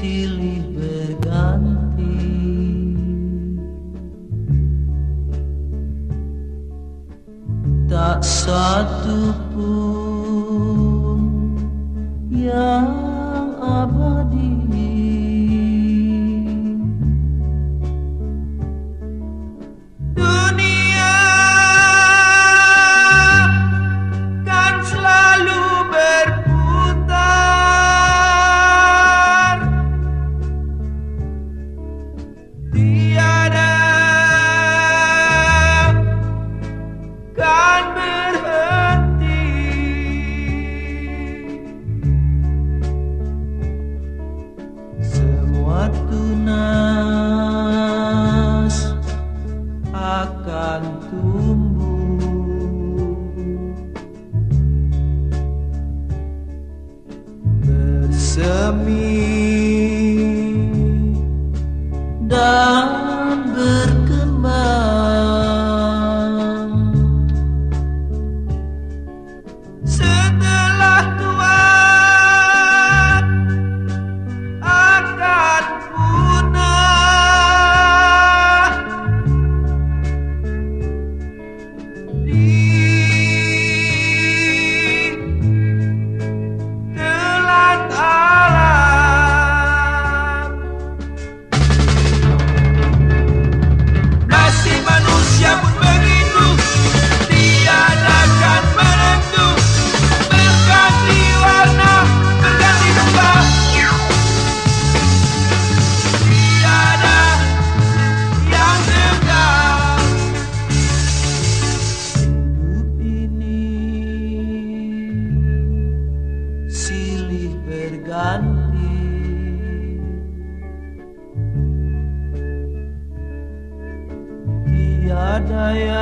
silih berganti. Tak satu pun yang abadi. kami. Dan tiada yang